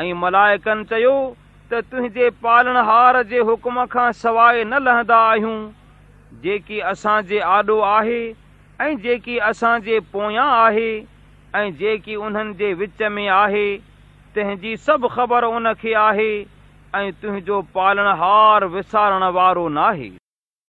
ऐं मलायकन चयो त त त त तुंहिंजे पालणहार जे हुक्म खां सवाइ न लहंदा आहियूं जेकी असांजे आॾो आहे ऐं जेकी असांजे पोयां आहे ऐं जेकी उन्हनि जे विच में आहे तंहिंजी सभु ख़बर उनखे आहे ऐं तुंहिंजो पालण हार विसारण वारो नाहे